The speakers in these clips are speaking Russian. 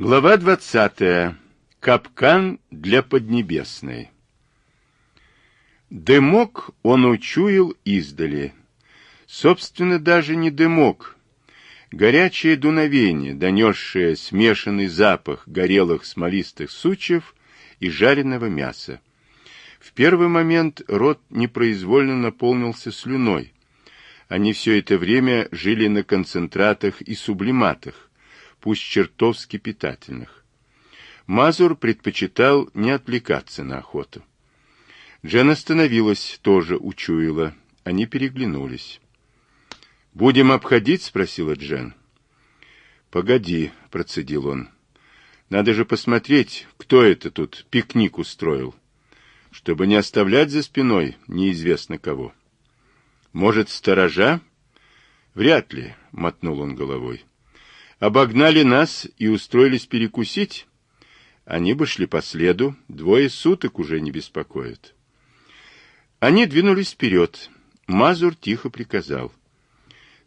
Глава 20. Капкан для Поднебесной. Дымок он учуял издали. Собственно, даже не дымок. Горячее дуновение, донесшее смешанный запах горелых смолистых сучьев и жареного мяса. В первый момент рот непроизвольно наполнился слюной. Они все это время жили на концентратах и сублиматах пусть чертовски питательных. Мазур предпочитал не отвлекаться на охоту. Джен остановилась, тоже учуяла. Они переглянулись. «Будем обходить?» — спросила Джен. «Погоди», — процедил он. «Надо же посмотреть, кто это тут пикник устроил, чтобы не оставлять за спиной неизвестно кого». «Может, сторожа?» «Вряд ли», — мотнул он головой обогнали нас и устроились перекусить, они бы шли по следу, двое суток уже не беспокоят. Они двинулись вперед. Мазур тихо приказал.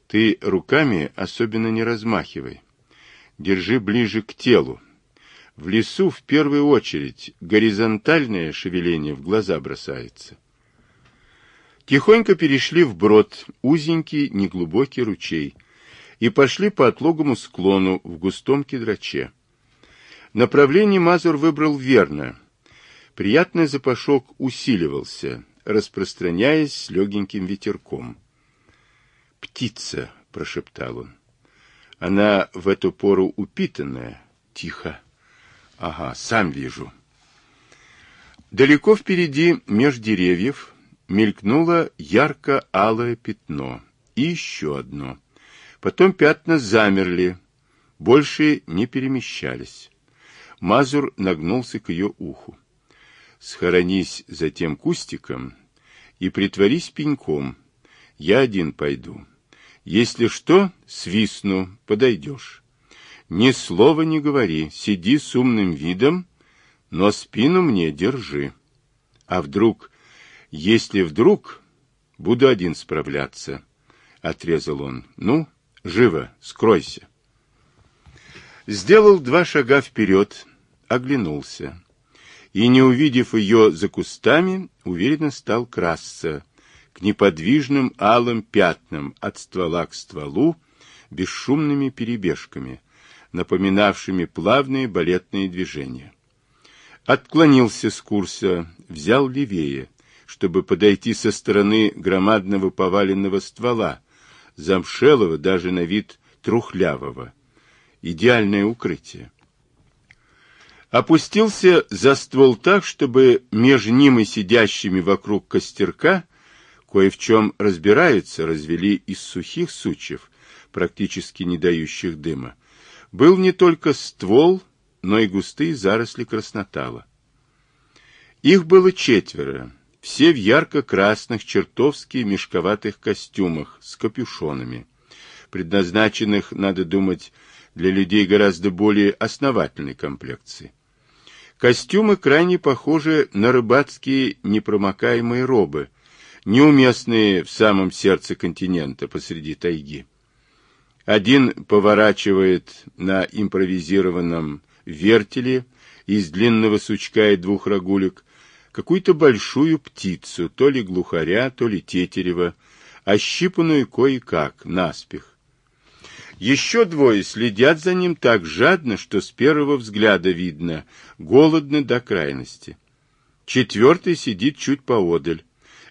Ты руками особенно не размахивай. Держи ближе к телу. В лесу в первую очередь горизонтальное шевеление в глаза бросается. Тихонько перешли в брод узенький неглубокий ручей — и пошли по отлогому склону в густом кедраче. Направление Мазур выбрал верно. Приятный запашок усиливался, распространяясь с легеньким ветерком. «Птица!» — прошептал он. «Она в эту пору упитанная. Тихо. Ага, сам вижу». Далеко впереди, меж деревьев, мелькнуло ярко-алое пятно. И еще одно — Потом пятна замерли, больше не перемещались. Мазур нагнулся к ее уху. Схоронись за тем кустиком и притворись пеньком. Я один пойду. Если что, свистну, подойдешь. Ни слова не говори, сиди с умным видом, но спину мне держи. А вдруг, если вдруг, буду один справляться, — отрезал он. Ну, Живо, скройся. Сделал два шага вперед, оглянулся. И, не увидев ее за кустами, уверенно стал красться к неподвижным алым пятнам от ствола к стволу, бесшумными перебежками, напоминавшими плавные балетные движения. Отклонился с курса, взял левее, чтобы подойти со стороны громадного поваленного ствола, замшелого, даже на вид трухлявого. Идеальное укрытие. Опустился за ствол так, чтобы между ним и сидящими вокруг костерка кое в чем разбираются, развели из сухих сучьев, практически не дающих дыма, был не только ствол, но и густые заросли краснотала. Их было четверо, все в ярко-красных, чертовски мешковатых костюмах с капюшонами, предназначенных, надо думать, для людей гораздо более основательной комплекции. Костюмы крайне похожи на рыбацкие непромокаемые робы, неуместные в самом сердце континента посреди тайги. Один поворачивает на импровизированном вертеле из длинного сучка и двух рогулек, какую-то большую птицу, то ли глухаря, то ли тетерева, ощипанную кое-как, наспех. Еще двое следят за ним так жадно, что с первого взгляда видно, голодны до крайности. Четвертый сидит чуть поодаль,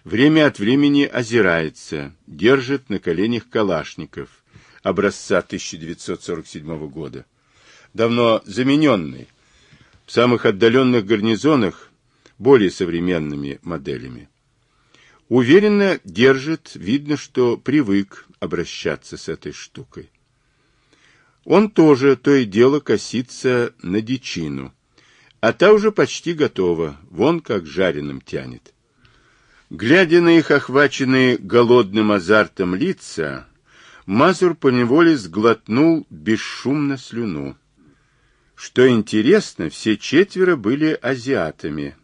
время от времени озирается, держит на коленях калашников, образца 1947 года, давно замененный. В самых отдаленных гарнизонах более современными моделями. Уверенно держит, видно, что привык обращаться с этой штукой. Он тоже то и дело косится на дичину, а та уже почти готова, вон как жареным тянет. Глядя на их охваченные голодным азартом лица, Мазур поневоле сглотнул бесшумно слюну. Что интересно, все четверо были азиатами,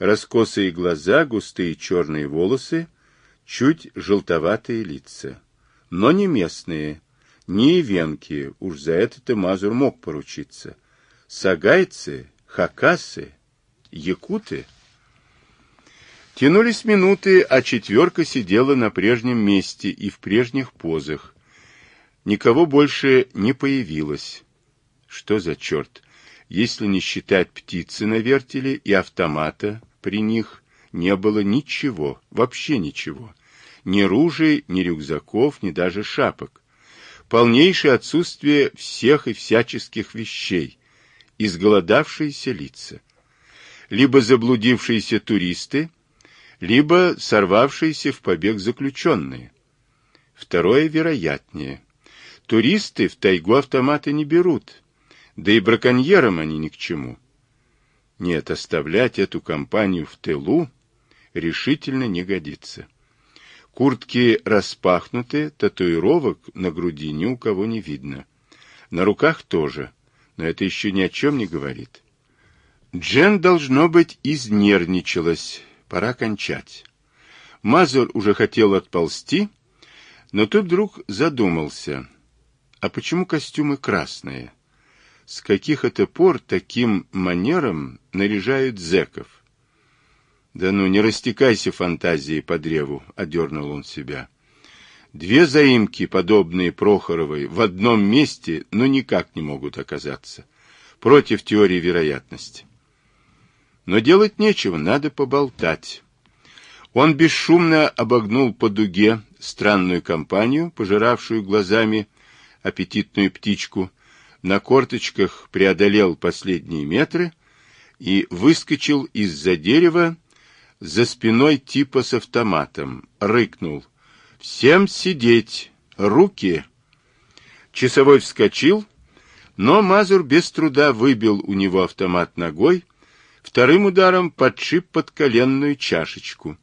раскосые глаза, густые черные волосы, чуть желтоватые лица. Но не местные, не венки, уж за это-то Мазур мог поручиться. Сагайцы, хакасы, якуты. Тянулись минуты, а четверка сидела на прежнем месте и в прежних позах. Никого больше не появилось. Что за черт? Если не считать птицы на вертеле и автомата при них, не было ничего, вообще ничего. Ни ружей, ни рюкзаков, ни даже шапок. Полнейшее отсутствие всех и всяческих вещей. Изголодавшиеся лица. Либо заблудившиеся туристы, либо сорвавшиеся в побег заключенные. Второе вероятнее. Туристы в тайгу автоматы не берут, да и браконьерам они ни к чему. Нет, оставлять эту компанию в тылу решительно не годится. Куртки распахнуты, татуировок на груди ни у кого не видно. На руках тоже, но это еще ни о чем не говорит. Джен, должно быть, изнервничалась. Пора кончать. Мазур уже хотел отползти, но тут вдруг задумался. А почему костюмы красные? С каких это пор таким манером наряжают зэков? Да ну, не растекайся фантазией по древу, — одернул он себя. Две заимки, подобные Прохоровой, в одном месте, но никак не могут оказаться. Против теории вероятности. Но делать нечего, надо поболтать. Он бесшумно обогнул по дуге странную компанию, пожиравшую глазами аппетитную птичку, на корточках преодолел последние метры и выскочил из-за дерева за спиной типа с автоматом, рыкнул. «Всем сидеть! Руки!» Часовой вскочил, но Мазур без труда выбил у него автомат ногой, вторым ударом подшип под коленную чашечку,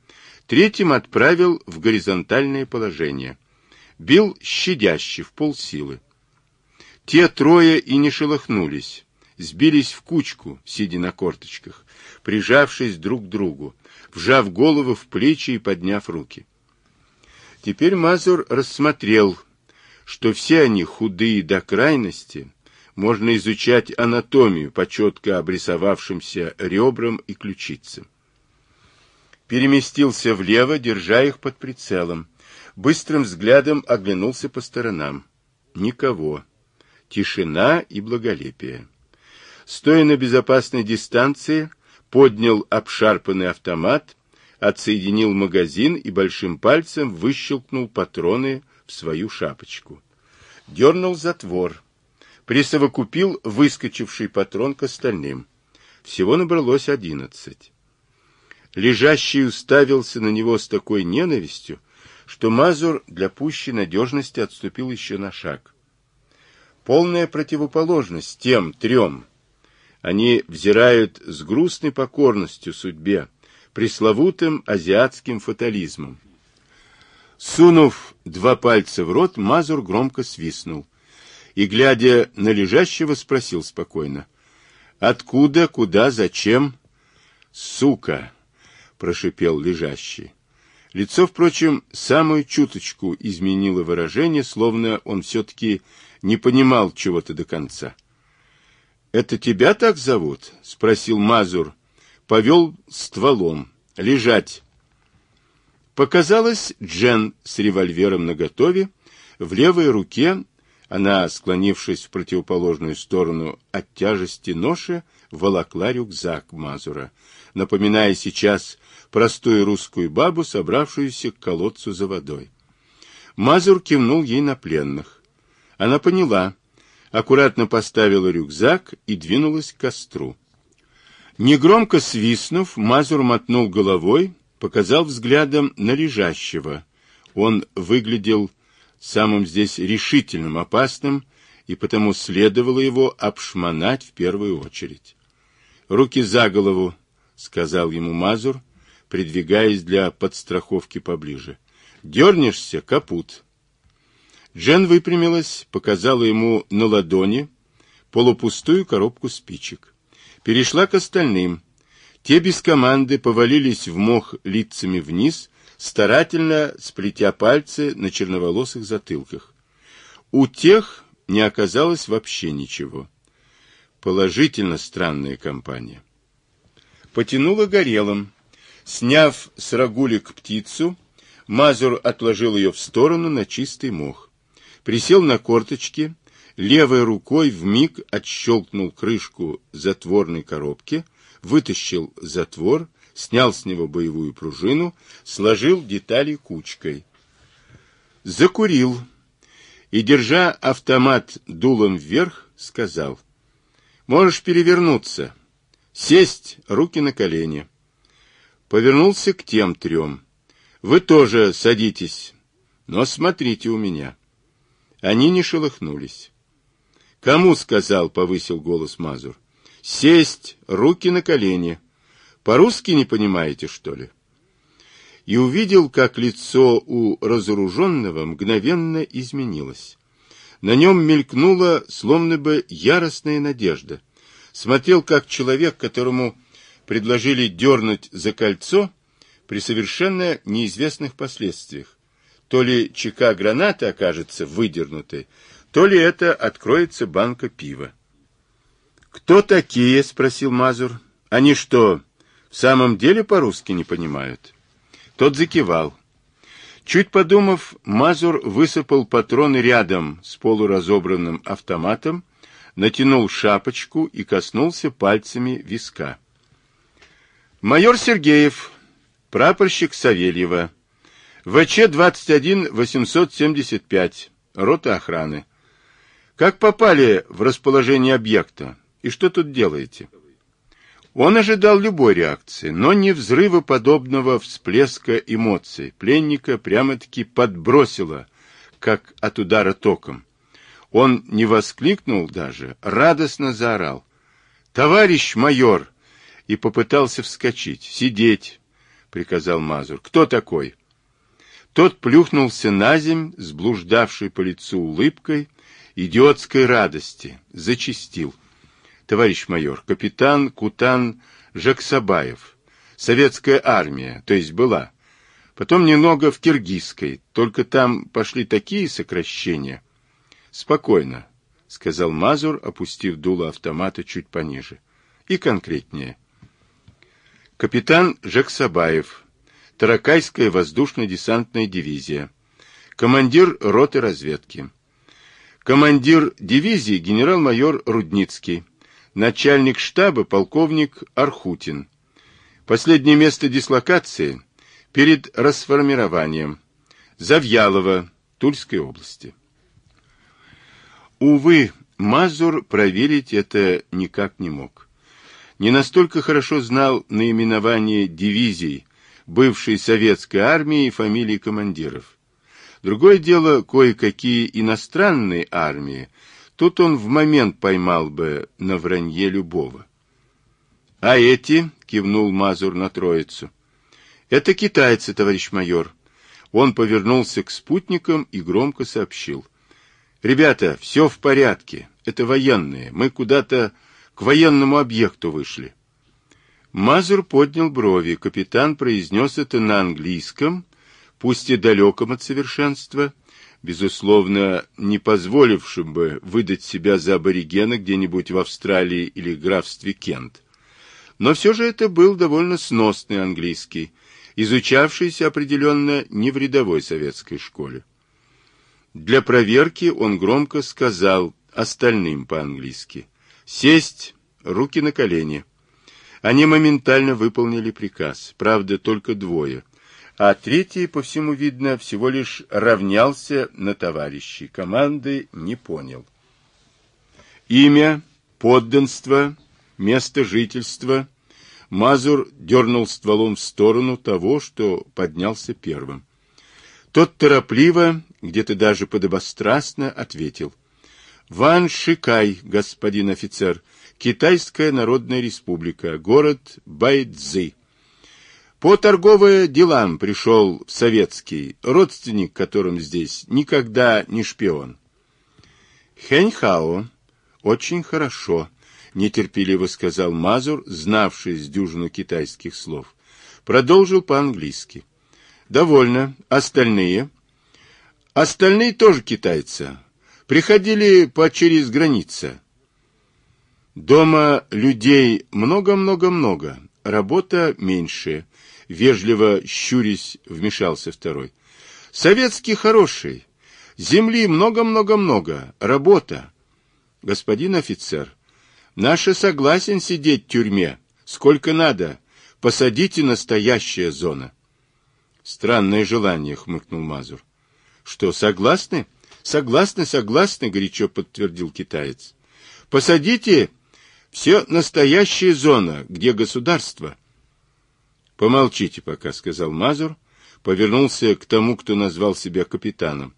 третьим отправил в горизонтальное положение. Бил щадяще в полсилы. Те трое и не шелохнулись, сбились в кучку, сидя на корточках, прижавшись друг к другу, вжав голову в плечи и подняв руки. Теперь Мазур рассмотрел, что все они худые до крайности, можно изучать анатомию по четко обрисовавшимся ребрам и ключицам. Переместился влево, держа их под прицелом. Быстрым взглядом оглянулся по сторонам. Никого тишина и благолепие. Стоя на безопасной дистанции, поднял обшарпанный автомат, отсоединил магазин и большим пальцем выщелкнул патроны в свою шапочку. Дернул затвор. Присовокупил выскочивший патрон к остальным. Всего набралось одиннадцать. Лежащий уставился на него с такой ненавистью, что Мазур для пущей надежности отступил еще на шаг полная противоположность тем трем. Они взирают с грустной покорностью судьбе, пресловутым азиатским фатализмом. Сунув два пальца в рот, Мазур громко свистнул и, глядя на лежащего, спросил спокойно. «Откуда, куда, зачем?» «Сука!» — прошипел лежащий. Лицо, впрочем, самую чуточку изменило выражение, словно он все-таки не понимал чего-то до конца. «Это тебя так зовут?» — спросил Мазур. Повел стволом. «Лежать!» Показалось Джен с револьвером наготове. В левой руке она, склонившись в противоположную сторону от тяжести ноши, волокла рюкзак Мазура, напоминая сейчас простую русскую бабу, собравшуюся к колодцу за водой. Мазур кивнул ей на пленных. Она поняла, аккуратно поставила рюкзак и двинулась к костру. Негромко свистнув, Мазур мотнул головой, показал взглядом на лежащего. Он выглядел самым здесь решительным, опасным, и потому следовало его обшмонать в первую очередь. «Руки за голову», — сказал ему Мазур, придвигаясь для подстраховки поближе. «Дернешься — капут». Джен выпрямилась, показала ему на ладони полупустую коробку спичек. Перешла к остальным. Те без команды повалились в мох лицами вниз, старательно сплетя пальцы на черноволосых затылках. У тех не оказалось вообще ничего. Положительно странная компания. Потянуло горелым. Сняв с рагулик птицу, Мазур отложил ее в сторону на чистый мох. Присел на корточки, левой рукой вмиг отщелкнул крышку затворной коробки, вытащил затвор, снял с него боевую пружину, сложил детали кучкой. Закурил и, держа автомат дулом вверх, сказал, «Можешь перевернуться, сесть, руки на колени». Повернулся к тем трем. «Вы тоже садитесь, но смотрите у меня». Они не шелохнулись. «Кому сказал?» — повысил голос Мазур. «Сесть, руки на колени. По-русски не понимаете, что ли?» И увидел, как лицо у разоруженного мгновенно изменилось. На нем мелькнула, словно бы, яростная надежда. Смотрел, как человек, которому предложили дернуть за кольцо при совершенно неизвестных последствиях. То ли чека гранаты окажется выдернутой, то ли это откроется банка пива. «Кто такие?» — спросил Мазур. «Они что, в самом деле по-русски не понимают?» Тот закивал. Чуть подумав, Мазур высыпал патроны рядом с полуразобранным автоматом, натянул шапочку и коснулся пальцами виска. «Майор Сергеев, прапорщик Савельева, ВЧ-21-875, рота охраны. Как попали в расположение объекта и что тут делаете? Он ожидал любой реакции, но не взрыва подобного всплеска эмоций. Пленника прямо-таки подбросило, как от удара током. Он не воскликнул даже, радостно заорал. «Товарищ майор!» и попытался вскочить. «Сидеть!» — приказал Мазур. «Кто такой?» Тот плюхнулся на земь с блуждавшей по лицу улыбкой, идиотской радости, зачистил. Товарищ майор, капитан Кутан Жаксабаев, советская армия, то есть была. Потом немного в киргизской, только там пошли такие сокращения. Спокойно, сказал Мазур, опустив дуло автомата чуть пониже. И конкретнее. Капитан Жаксабаев, Таракайская воздушно-десантная дивизия, командир роты разведки. Командир дивизии генерал-майор Рудницкий. Начальник штаба полковник Архутин. Последнее место дислокации перед расформированием. Завьялово, Тульской области. Увы, Мазур проверить это никак не мог. Не настолько хорошо знал наименование дивизий бывшей советской армии и фамилии командиров. Другое дело, кое-какие иностранные армии, тут он в момент поймал бы на вранье любого. — А эти? — кивнул Мазур на троицу. — Это китайцы, товарищ майор. Он повернулся к спутникам и громко сообщил. — Ребята, все в порядке. Это военные. Мы куда-то к военному объекту вышли. Мазур поднял брови. Капитан произнес это на английском, пусть и далеком от совершенства, безусловно, не позволившим бы выдать себя за аборигена где-нибудь в Австралии или графстве Кент. Но все же это был довольно сносный английский, изучавшийся определенно не в рядовой советской школе. Для проверки он громко сказал остальным по-английски «Сесть, руки на колени». Они моментально выполнили приказ, правда, только двое – а третий, по всему видно, всего лишь равнялся на товарищей, команды не понял. Имя, подданство, место жительства. Мазур дернул стволом в сторону того, что поднялся первым. Тот торопливо, где-то даже подобострастно, ответил. «Ван Шикай, господин офицер, Китайская Народная Республика, город Байцзы». По торговым делам пришел в советский, родственник которым здесь никогда не шпион. Хэньхао, очень хорошо, нетерпеливо сказал Мазур, знавший с дюжину китайских слов. Продолжил по-английски. Довольно. Остальные? Остальные тоже китайцы. Приходили по через граница. Дома людей много-много-много, работа меньше. Вежливо щурясь, вмешался второй. Советский хороший. Земли много-много-много. Работа. Господин офицер, наше согласен сидеть в тюрьме. Сколько надо. Посадите настоящая зона. Странное желание, хмыкнул Мазур. Что, согласны? Согласны, согласны, горячо подтвердил китаец. Посадите все настоящая зона, где государство. Помолчите пока, сказал Мазур, повернулся к тому, кто назвал себя капитаном.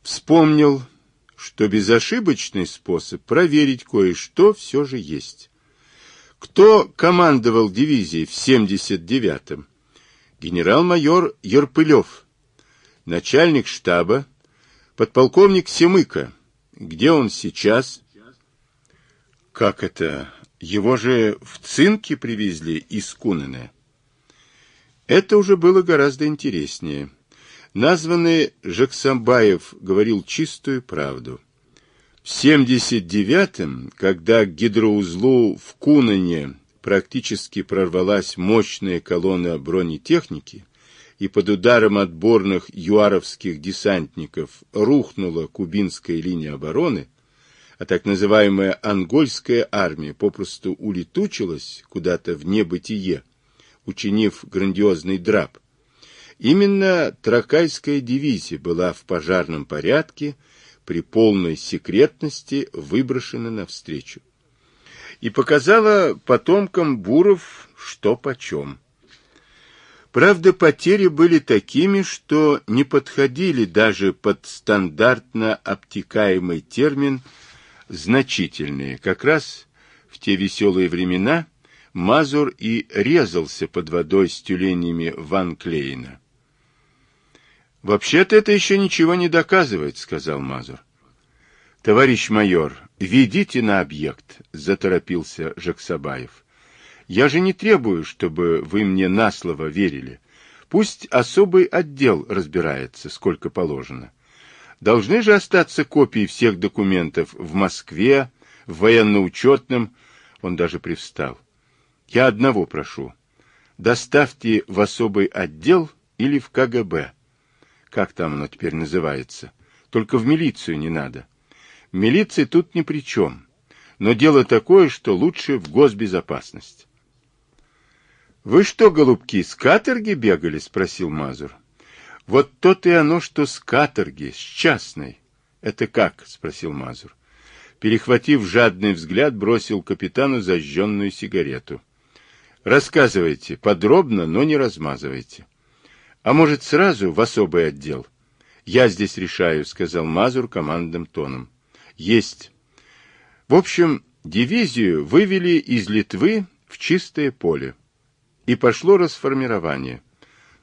Вспомнил, что безошибочный способ проверить кое-что все же есть. Кто командовал дивизией в 79-м? Генерал-майор Ерпылев. Начальник штаба, подполковник Семыка. Где он сейчас? Как это? Его же в цинке привезли из Кунена. Это уже было гораздо интереснее. Названный Жаксамбаев говорил чистую правду. В 79-м, когда к гидроузлу в Кунане практически прорвалась мощная колонна бронетехники, и под ударом отборных юаровских десантников рухнула кубинская линия обороны, а так называемая ангольская армия попросту улетучилась куда-то в небытие, учинив грандиозный драп. Именно Тракайская дивизия была в пожарном порядке при полной секретности выброшена навстречу и показала потомкам Буров что почем. Правда, потери были такими, что не подходили даже под стандартно обтекаемый термин «значительные». Как раз в те веселые времена Мазур и резался под водой с тюленями Ван Клейна. «Вообще-то это еще ничего не доказывает», — сказал Мазур. «Товарищ майор, ведите на объект», — заторопился Жаксабаев. «Я же не требую, чтобы вы мне на слово верили. Пусть особый отдел разбирается, сколько положено. Должны же остаться копии всех документов в Москве, в военно-учетном». Он даже привстал. «Я одного прошу. Доставьте в особый отдел или в КГБ как там оно теперь называется. Только в милицию не надо. Милиция тут ни при чем. Но дело такое, что лучше в госбезопасность. «Вы что, голубки, с каторги бегали?» — спросил Мазур. «Вот то-то и оно, что с каторги, с частной». «Это как?» — спросил Мазур. Перехватив жадный взгляд, бросил капитану зажженную сигарету. «Рассказывайте, подробно, но не размазывайте». А может, сразу в особый отдел? Я здесь решаю, сказал Мазур командным тоном. Есть. В общем, дивизию вывели из Литвы в чистое поле. И пошло расформирование.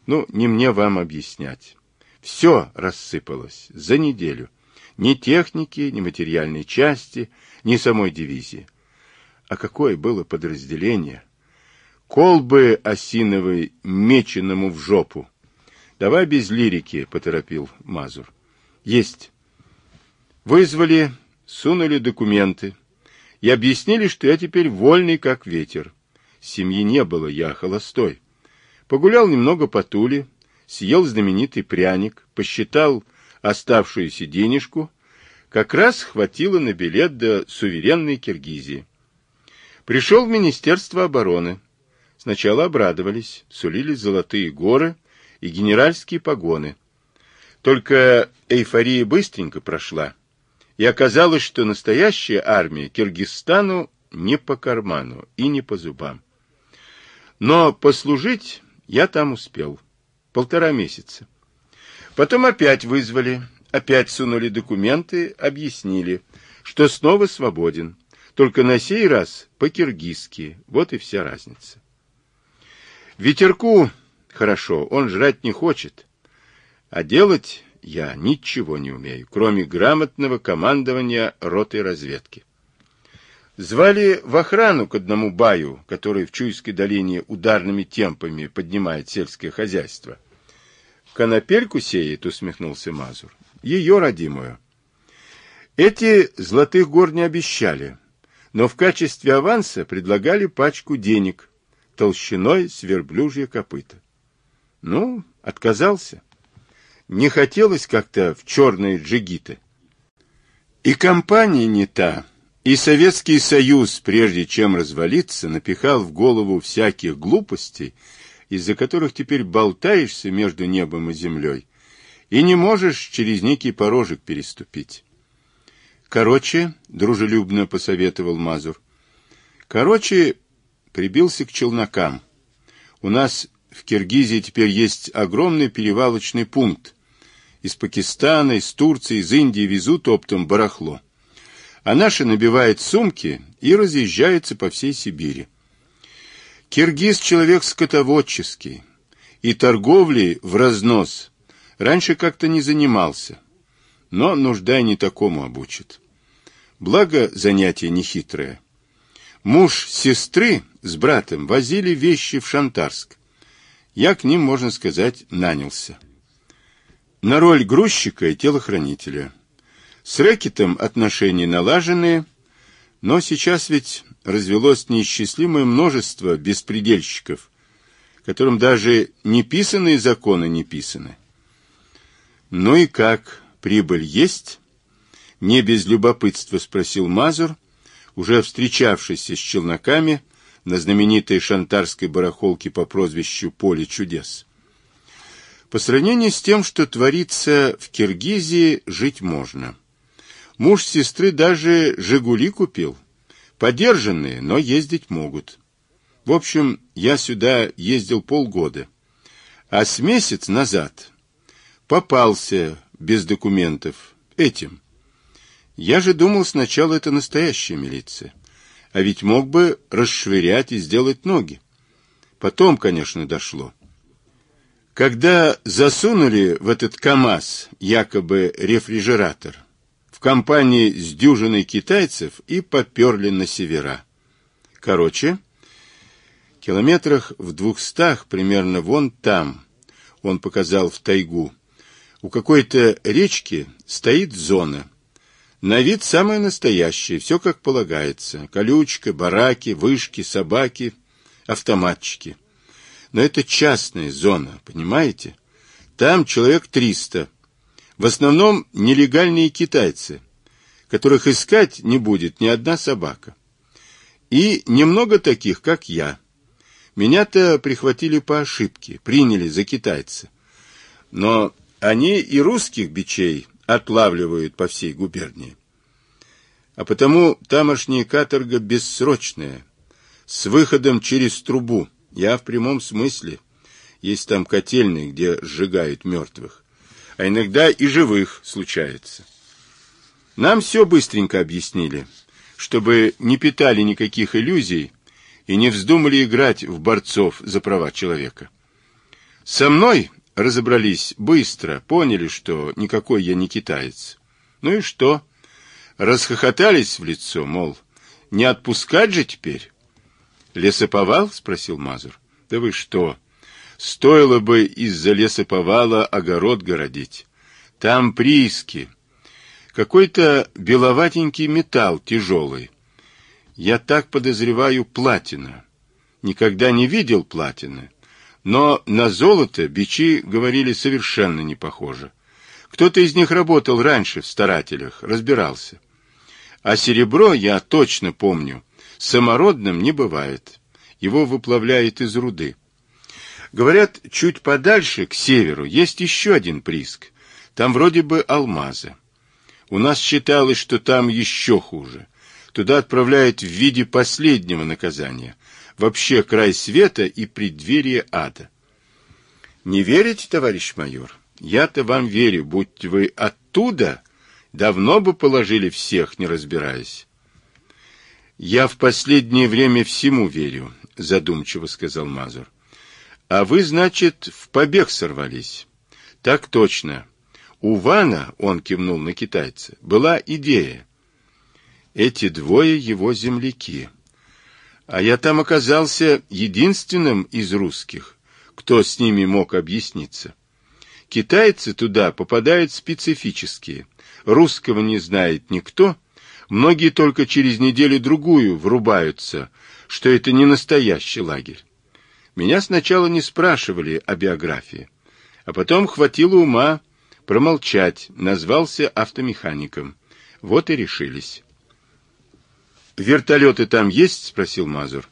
Ну, не мне вам объяснять. Все рассыпалось за неделю. Ни техники, ни материальной части, ни самой дивизии. А какое было подразделение? Колбы осиновой меченому в жопу. Давай без лирики, поторопил Мазур. Есть. Вызвали, сунули документы и объяснили, что я теперь вольный, как ветер. Семьи не было, я холостой. Погулял немного по Туле, съел знаменитый пряник, посчитал оставшуюся денежку, как раз хватило на билет до суверенной Киргизии. Пришел в Министерство обороны. Сначала обрадовались, сулили золотые горы, и генеральские погоны. Только эйфория быстренько прошла, и оказалось, что настоящая армия Киргизстану не по карману и не по зубам. Но послужить я там успел. Полтора месяца. Потом опять вызвали, опять сунули документы, объяснили, что снова свободен. Только на сей раз по-киргизски. Вот и вся разница. Ветерку Хорошо, он жрать не хочет. А делать я ничего не умею, кроме грамотного командования ротой разведки. Звали в охрану к одному баю, который в Чуйской долине ударными темпами поднимает сельское хозяйство. Конопельку сеет, усмехнулся Мазур. Ее родимую. Эти золотых гор не обещали. но в качестве аванса предлагали пачку денег толщиной с верблюжье копыта. Ну, отказался. Не хотелось как-то в черные джигиты. И компания не та, и Советский Союз, прежде чем развалиться, напихал в голову всяких глупостей, из-за которых теперь болтаешься между небом и землей, и не можешь через некий порожек переступить. Короче, дружелюбно посоветовал Мазур. Короче, прибился к челнокам. У нас в Киргизии теперь есть огромный перевалочный пункт. Из Пакистана, из Турции, из Индии везут оптом барахло. А наши набивают сумки и разъезжаются по всей Сибири. Киргиз человек скотоводческий, и торговлей в разнос раньше как-то не занимался, но нужда не такому обучит. Благо занятие нехитрое. Муж сестры с братом возили вещи в Шантарск. Я к ним, можно сказать, нанялся. На роль грузчика и телохранителя. С рэкетом отношения налаженные, но сейчас ведь развелось неисчислимое множество беспредельщиков, которым даже неписанные законы не писаны. Ну и как, прибыль есть? Не без любопытства спросил Мазур, уже встречавшийся с челноками на знаменитой шантарской барахолке по прозвищу «Поле чудес». По сравнению с тем, что творится в Киргизии, жить можно. Муж сестры даже «Жигули» купил. Подержанные, но ездить могут. В общем, я сюда ездил полгода. А с месяц назад попался без документов этим. Я же думал сначала это настоящая милиция. А ведь мог бы расшвырять и сделать ноги. Потом, конечно, дошло. Когда засунули в этот КАМАЗ якобы рефрижератор, компании с дюжиной китайцев и поперли на севера. Короче, километрах в двухстах, примерно вон там, он показал в тайгу, у какой-то речки стоит зона – на вид самое настоящее, все как полагается. Колючка, бараки, вышки, собаки, автоматчики. Но это частная зона, понимаете? Там человек триста. В основном нелегальные китайцы, которых искать не будет ни одна собака. И немного таких, как я. Меня-то прихватили по ошибке, приняли за китайца. Но они и русских бичей отлавливают по всей губернии. А потому тамошняя каторга бессрочная, с выходом через трубу. Я в прямом смысле. Есть там котельные, где сжигают мертвых. А иногда и живых случается. Нам все быстренько объяснили, чтобы не питали никаких иллюзий и не вздумали играть в борцов за права человека. Со мной разобрались быстро, поняли, что никакой я не китаец. Ну и что? Расхохотались в лицо, мол, не отпускать же теперь. Лесоповал? спросил Мазур. Да вы что? Стоило бы из-за лесоповала огород городить. Там прииски. Какой-то беловатенький металл тяжелый. Я так подозреваю платина. Никогда не видел платины. Но на золото бичи, говорили, совершенно не похоже. Кто-то из них работал раньше в старателях, разбирался. А серебро, я точно помню, самородным не бывает. Его выплавляют из руды. Говорят, чуть подальше, к северу, есть еще один прииск. Там вроде бы алмазы. У нас считалось, что там еще хуже. Туда отправляют в виде последнего наказания вообще край света и преддверие ада. Не верите, товарищ майор? Я-то вам верю, будь вы оттуда, давно бы положили всех, не разбираясь. Я в последнее время всему верю, задумчиво сказал Мазур. А вы, значит, в побег сорвались. Так точно. У Вана, он кивнул на китайца, была идея. Эти двое его земляки. А я там оказался единственным из русских, кто с ними мог объясниться. Китайцы туда попадают специфические. Русского не знает никто, Многие только через неделю-другую врубаются, что это не настоящий лагерь. Меня сначала не спрашивали о биографии, а потом хватило ума промолчать, назвался автомехаником. Вот и решились. «Вертолеты там есть?» — спросил Мазур.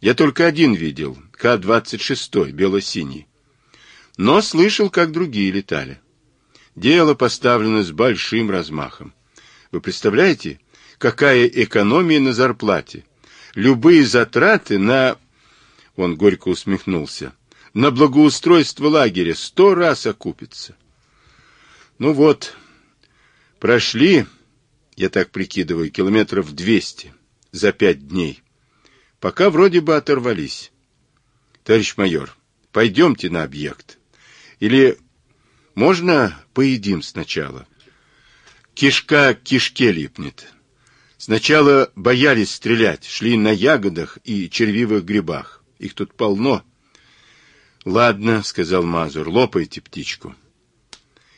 «Я только один видел, К-26, бело-синий. Но слышал, как другие летали. Дело поставлено с большим размахом. Вы представляете, какая экономия на зарплате? Любые затраты на... Он горько усмехнулся. На благоустройство лагеря сто раз окупится. Ну вот, прошли, я так прикидываю, километров двести за пять дней. Пока вроде бы оторвались. Товарищ майор, пойдемте на объект. Или можно поедим сначала? Кишка к кишке липнет. Сначала боялись стрелять, шли на ягодах и червивых грибах. Их тут полно. Ладно, сказал Мазур, лопайте птичку.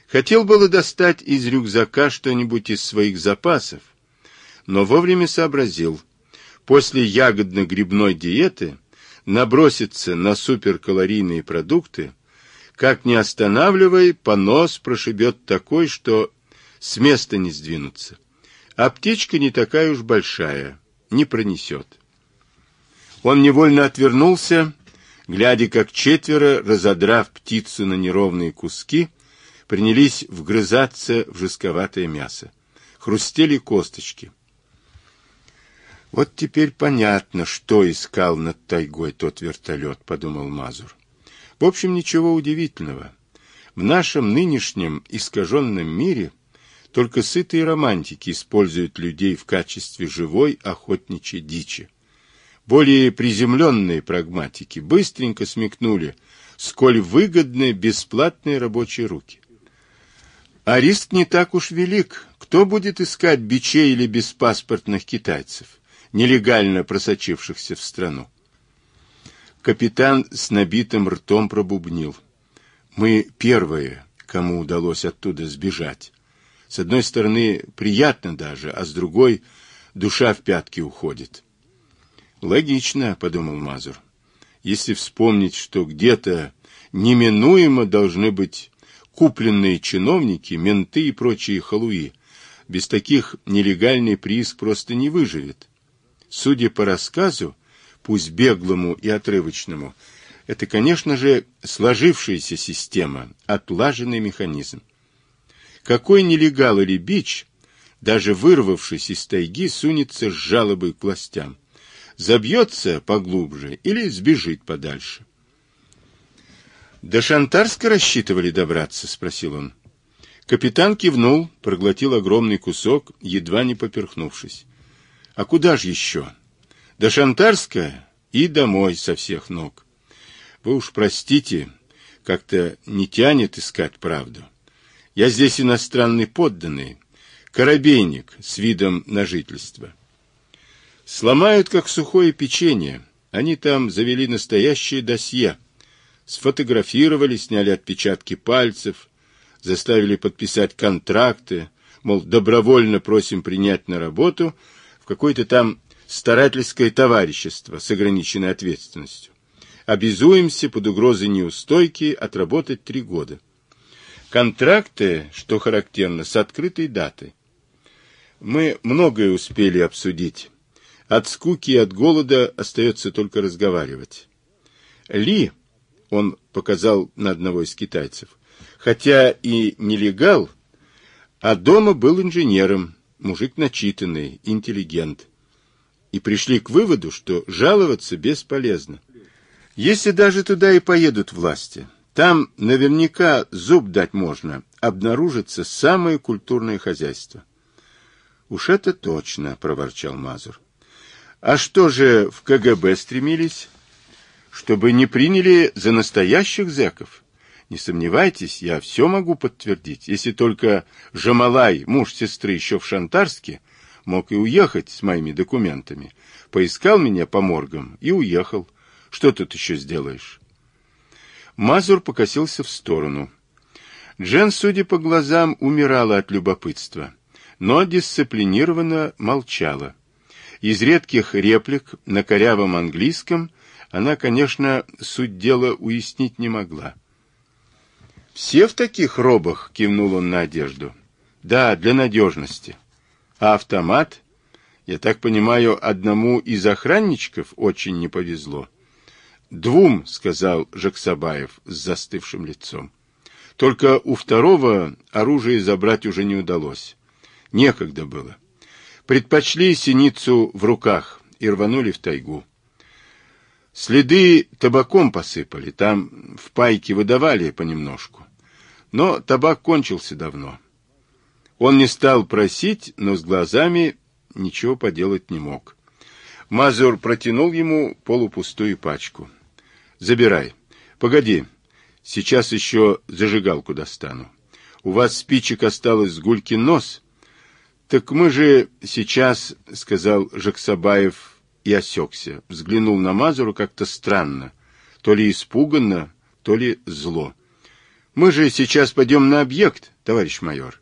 Хотел было достать из рюкзака что-нибудь из своих запасов, но вовремя сообразил. После ягодно-грибной диеты наброситься на суперкалорийные продукты, как не останавливай, понос прошибет такой, что с места не сдвинуться. А птичка не такая уж большая, не пронесет. Он невольно отвернулся, глядя, как четверо, разодрав птицу на неровные куски, принялись вгрызаться в жестковатое мясо. Хрустели косточки. Вот теперь понятно, что искал над тайгой тот вертолет, подумал Мазур. В общем, ничего удивительного. В нашем нынешнем искаженном мире только сытые романтики используют людей в качестве живой охотничьей дичи. Более приземленные прагматики быстренько смекнули, сколь выгодны бесплатные рабочие руки. А риск не так уж велик. Кто будет искать бичей или беспаспортных китайцев, нелегально просочившихся в страну? Капитан с набитым ртом пробубнил. Мы первые, кому удалось оттуда сбежать. С одной стороны, приятно даже, а с другой, душа в пятки уходит. Логично, подумал Мазур. Если вспомнить, что где-то неминуемо должны быть купленные чиновники, менты и прочие халуи, без таких нелегальный прииск просто не выживет. Судя по рассказу, пусть беглому и отрывочному, это, конечно же, сложившаяся система, отлаженный механизм. Какой нелегал или бич, даже вырвавшись из тайги, сунется с жалобой к властям? Забьется поглубже или сбежит подальше? «До Шантарска рассчитывали добраться?» — спросил он. Капитан кивнул, проглотил огромный кусок, едва не поперхнувшись. «А куда же еще? До Шантарска и домой со всех ног. Вы уж простите, как-то не тянет искать правду. Я здесь иностранный подданный, корабейник с видом на жительство. Сломают, как сухое печенье. Они там завели настоящее досье. Сфотографировали, сняли отпечатки пальцев, заставили подписать контракты, мол, добровольно просим принять на работу в какое-то там старательское товарищество с ограниченной ответственностью. Обязуемся под угрозой неустойки отработать три года. Контракты, что характерно, с открытой датой. Мы многое успели обсудить. От скуки и от голода остается только разговаривать. Ли, он показал на одного из китайцев, хотя и нелегал, а дома был инженером, мужик начитанный, интеллигент. И пришли к выводу, что жаловаться бесполезно. Если даже туда и поедут власти, там наверняка зуб дать можно, обнаружится самое культурное хозяйство. Уж это точно, проворчал Мазур. А что же в КГБ стремились? Чтобы не приняли за настоящих зэков. Не сомневайтесь, я все могу подтвердить. Если только Жамалай, муж сестры еще в Шантарске, мог и уехать с моими документами. Поискал меня по моргам и уехал. Что тут еще сделаешь? Мазур покосился в сторону. Джен, судя по глазам, умирала от любопытства. но дисциплинированно молчала. Из редких реплик на корявом английском она, конечно, суть дела уяснить не могла. «Все в таких робах?» — кивнул он на одежду. «Да, для надежности. А автомат? Я так понимаю, одному из охранничков очень не повезло». «Двум», — сказал Жаксабаев с застывшим лицом. «Только у второго оружие забрать уже не удалось. Некогда было. Предпочли синицу в руках и рванули в тайгу. Следы табаком посыпали, там в пайке выдавали понемножку. Но табак кончился давно. Он не стал просить, но с глазами ничего поделать не мог. Мазур протянул ему полупустую пачку. «Забирай. Погоди, сейчас еще зажигалку достану. У вас спичек осталось с гулькин нос?» «Так мы же сейчас», — сказал Жаксабаев и осекся, взглянул на Мазуру как-то странно, то ли испуганно, то ли зло. Мы же сейчас пойдем на объект, товарищ майор.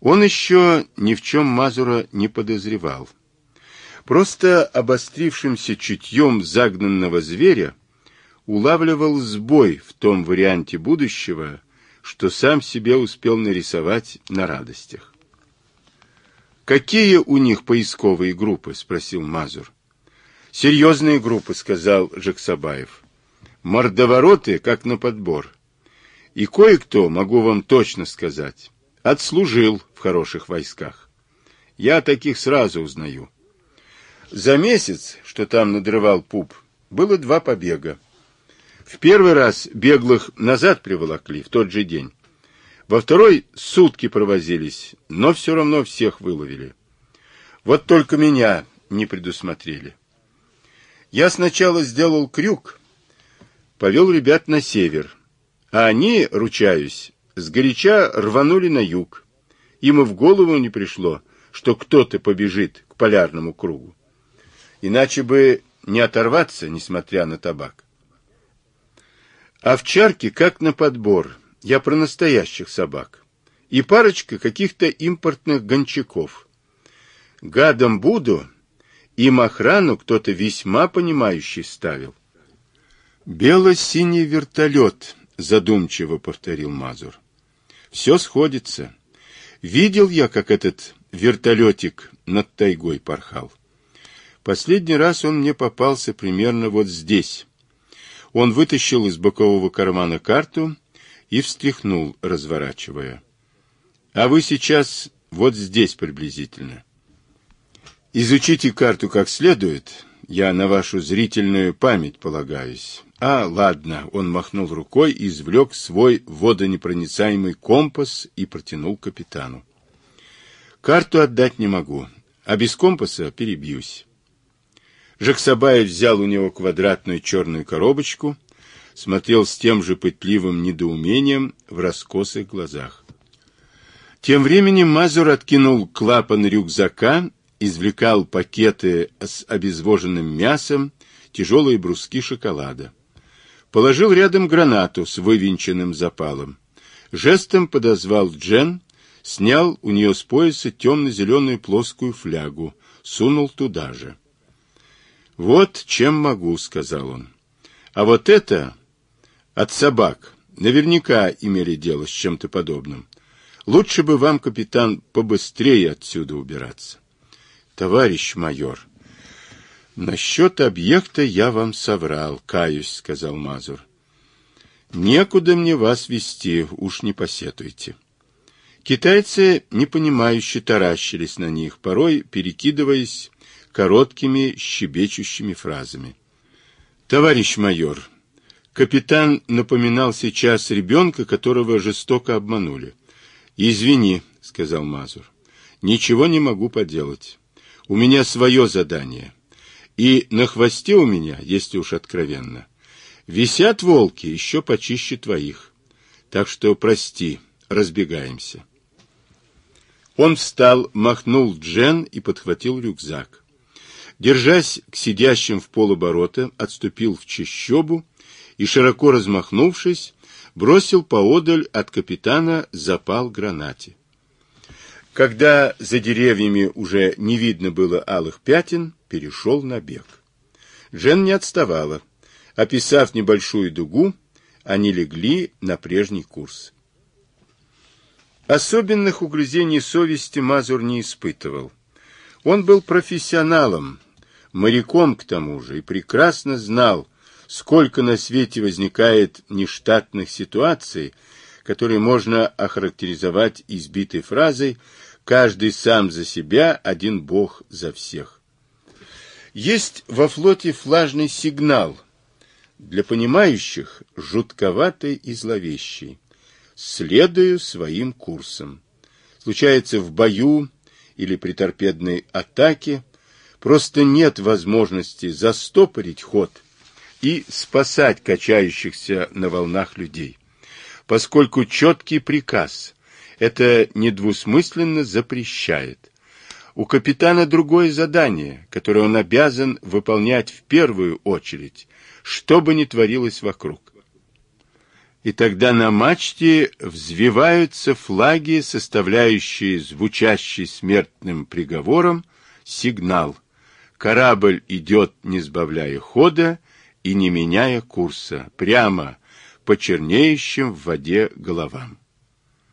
Он еще ни в чем Мазура не подозревал. Просто обострившимся чутьем загнанного зверя улавливал сбой в том варианте будущего, что сам себе успел нарисовать на радостях. «Какие у них поисковые группы?» — спросил Мазур. «Серьезные группы», — сказал Жексабаев. «Мордовороты, как на подбор. И кое-кто, могу вам точно сказать, отслужил в хороших войсках. Я таких сразу узнаю. За месяц, что там надрывал пуп, было два побега. В первый раз беглых назад приволокли в тот же день. Во второй сутки провозились, но все равно всех выловили. Вот только меня не предусмотрели. Я сначала сделал крюк, повел ребят на север, а они, ручаюсь, сгоряча рванули на юг. Им и в голову не пришло, что кто-то побежит к полярному кругу. Иначе бы не оторваться, несмотря на табак. Овчарки как на подбор — я про настоящих собак. И парочка каких-то импортных гончаков. Гадом буду, им охрану кто-то весьма понимающий ставил. «Бело-синий вертолет», — задумчиво повторил Мазур. «Все сходится. Видел я, как этот вертолетик над тайгой порхал. Последний раз он мне попался примерно вот здесь». Он вытащил из бокового кармана карту и встряхнул, разворачивая. А вы сейчас вот здесь приблизительно. Изучите карту как следует, я на вашу зрительную память полагаюсь. А, ладно, он махнул рукой и извлек свой водонепроницаемый компас и протянул капитану. Карту отдать не могу, а без компаса перебьюсь. Жаксабаев взял у него квадратную черную коробочку, смотрел с тем же пытливым недоумением в раскосых глазах. Тем временем Мазур откинул клапан рюкзака, извлекал пакеты с обезвоженным мясом, тяжелые бруски шоколада. Положил рядом гранату с вывинченным запалом. Жестом подозвал Джен, снял у нее с пояса темно-зеленую плоскую флягу, сунул туда же. «Вот чем могу», — сказал он. «А вот это от собак. Наверняка имели дело с чем-то подобным. Лучше бы вам, капитан, побыстрее отсюда убираться. Товарищ майор, насчет объекта я вам соврал, каюсь, сказал Мазур. Некуда мне вас вести, уж не посетуйте. Китайцы, непонимающе таращились на них, порой перекидываясь короткими щебечущими фразами. Товарищ майор, Капитан напоминал сейчас ребенка, которого жестоко обманули. «Извини», — сказал Мазур, — «ничего не могу поделать. У меня свое задание. И на хвосте у меня, если уж откровенно, висят волки еще почище твоих. Так что прости, разбегаемся». Он встал, махнул Джен и подхватил рюкзак. Держась к сидящим в полоборота, отступил в чащобу, и, широко размахнувшись, бросил поодаль от капитана запал гранате. Когда за деревьями уже не видно было алых пятен, перешел на бег. Джен не отставала. Описав небольшую дугу, они легли на прежний курс. Особенных угрызений совести Мазур не испытывал. Он был профессионалом, моряком к тому же, и прекрасно знал, сколько на свете возникает нештатных ситуаций, которые можно охарактеризовать избитой фразой «каждый сам за себя, один бог за всех». Есть во флоте флажный сигнал, для понимающих жутковатый и зловещий. Следую своим курсом. Случается в бою или при торпедной атаке, просто нет возможности застопорить ход и спасать качающихся на волнах людей, поскольку четкий приказ это недвусмысленно запрещает. У капитана другое задание, которое он обязан выполнять в первую очередь, что бы ни творилось вокруг. И тогда на мачте взвиваются флаги, составляющие звучащий смертным приговором сигнал. Корабль идет, не сбавляя хода и не меняя курса, прямо по чернеющим в воде головам.